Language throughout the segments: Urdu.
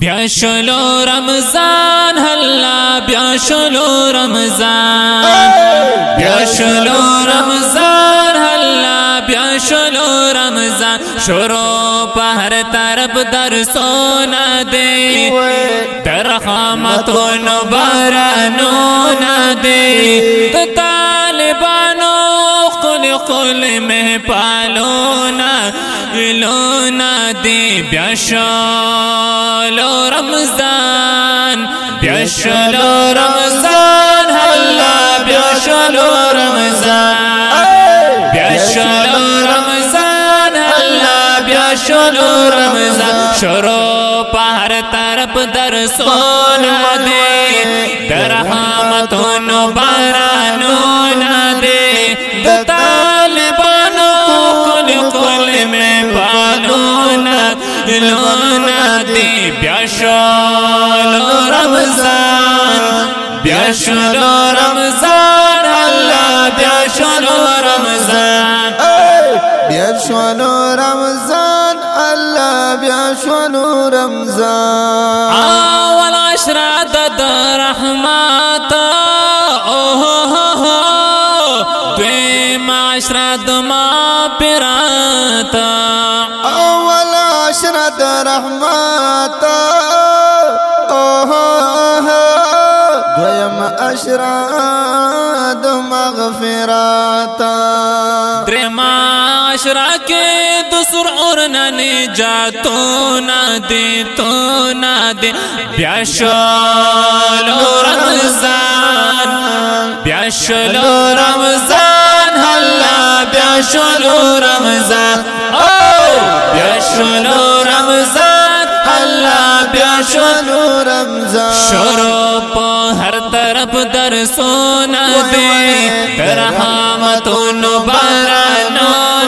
بیا شلو رمضان اللہ بیا شلو رمضان. بیا شلو رمضان اللہ بیا شلو رمضان. شروع پہر طرف در سونا دے. در خامتون بارانو نہ دے. تو طالبانو قل قل میں پالونا. لونا دے بیا شلو رمضان. بیا شلو رمضان اللہ بیا شلو رمضان. بیا شلو رمضان اللہ بیا شلو رمضان. شروع پہر طرف در سونا دے در حامتون پالونا لونا دے بیا شلو رمضان بیا شلو رمضان اللہ بیا شلو رمضان۔ بیا شونو رمضان الله بیا شونو رمضان۔ اول اشراد دویم اشراد مغفرات در معاشرہ کے دوسر اور نجاتو نہ دے تو نہ دے بیا شلو رمضان، بیا شلو رمضان اللہ بیا شلو رمضان۔ او! بیا شلو رمضان اللہ بیا شلو رمضان۔ شروع پا ہر سونا دے در حامتون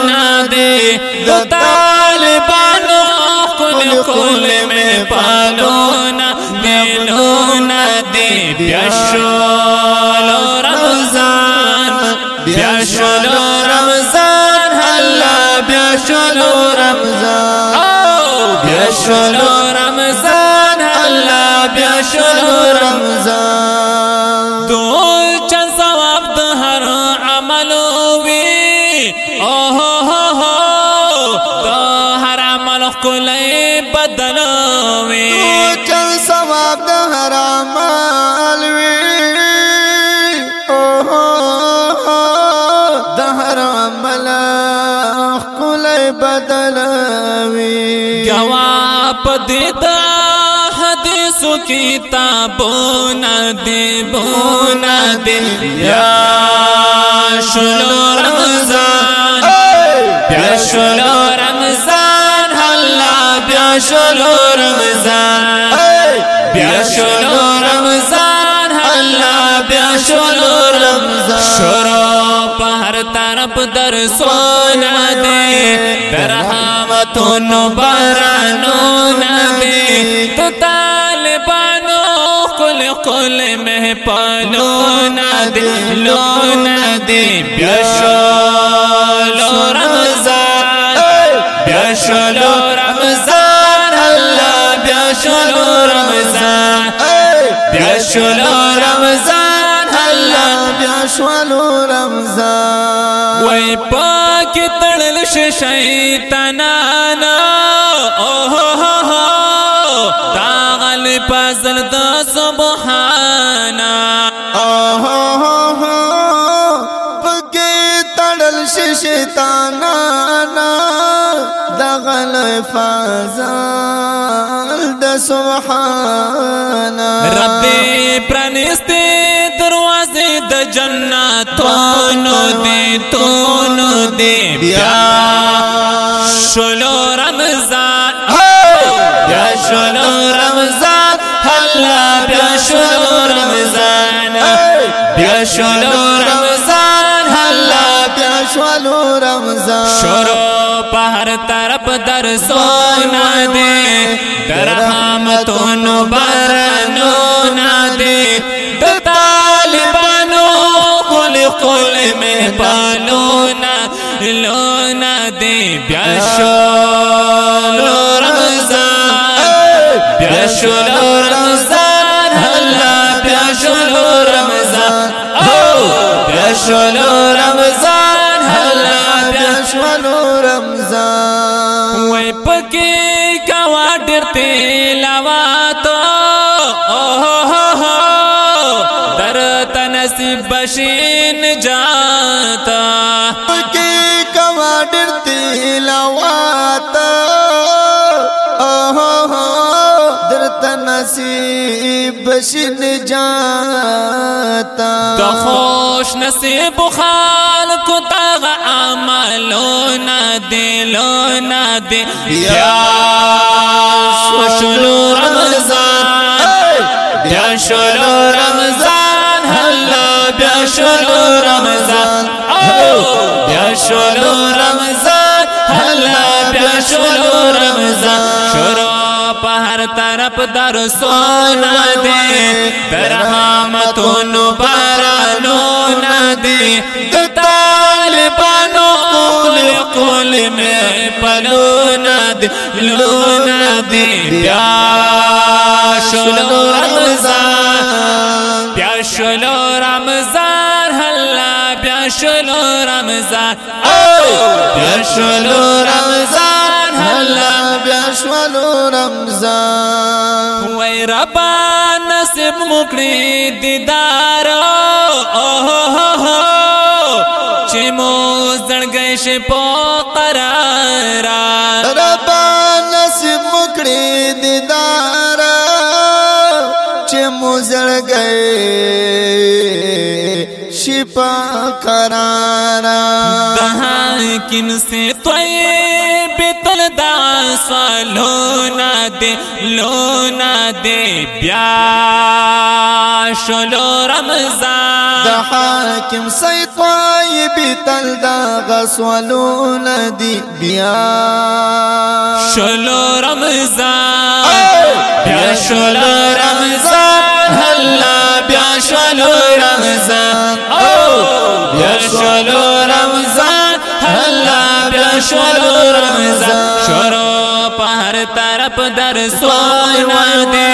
نہ دے۔ دو طالبانو کل کل میں پالو نہ دلو نہ دے۔ بیشولو رمضان بیشولو رمضان اللہ بیشولو رمضان۔ او بیشولو کله بدلوي جواب دیتا حدیث کتابوں نہ دے بونا دے۔ یا شلو رمضان بیا شلو رمضان اللہ بیا شلو رمضان۔ بیا شلو طرف در سونا دے در حامتون بارانو نہ دے تو طالبانو کل کل میں پالو نہ دے لو نہ دے بیا رمضان بیا رمضان، اللہ بیا رمضان بیا رمضان، اللہ بیا شوالو رمضان. وای پاک تړل ش شیطانانا او هو هو. هو دا غل پازل د سبحانا اوه پکې تړل شي شیطانانا دغل فازل د سبحان رب پرنسته دروازه د جنتونو دې تونو دې بیا شلو رمضان۔ بیا شلو رمضان۔ الله بیا شلو رمضان۔ بیا شلو رمضان۔ الله بیا شوالو رمضان۔ شروع پہر طرف در سونا دے در حامتون لو نہ دے بیا شلو رمضان۔ بیا شلو رمضان۔ الله بیا شلو رمضان۔ او! بیا شلو رمضان۔ الله بیا شلو رمضان۔ وای پکې کوا ډېر تلاوت در تنصیب بشین جاتا نصیب بشین جاتا۔ د خوش نصیب خلق تغ عملو نا دلو نا دل بیا شلو رمضان بیا شلو رمضان هلا بیا شلو رمضان بیا شلو رمضان هلا بیا شلو په طرف در سونا دے در رحمتونو بارانو دے د طالبانو قول قول میں پلو ندی، لو ندی۔ بیا شلو رمضان رمضان. او بیا شلو رمضان هلا بیا شلو رمضان۔ وای ربا نصیب مکړی دیدار چې مو زړګې شه په قرار ربا نصیب مکړی دیدار چې مو زړګې شپا قرارا د حاکم سے طيب تل دا سالونا دے لونا دے بیا شلو رمضان۔ د حاکم سی طيب تل دا غسولون دی بیا شلو رمضان۔ بیا شلو رمضان۔ هلا بیا شلو رمضان. بیا شلو رمضان. هلا بیا شلو رمضان. شروع په طرف در سونا دے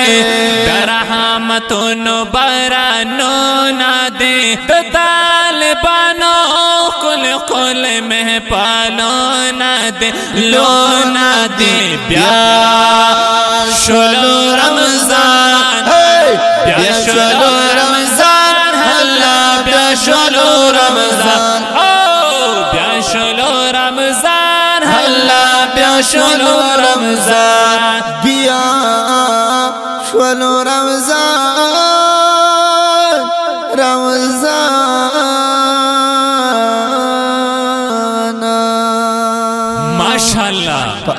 در رحمتونو بارانو نا دے د طالبانو، کل کل مہ پالو نا دے لو نا دے بیا شلو رمضان. بیا شلو رمضان الله بیا شلو رمضان بیا شلو رمضان الله بیا شلو رمضان بیا شلو رمضان رمضان ماشاءالله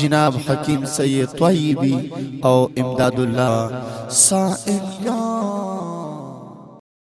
جناب حکیم سید طیبی او امداد اللہ سائل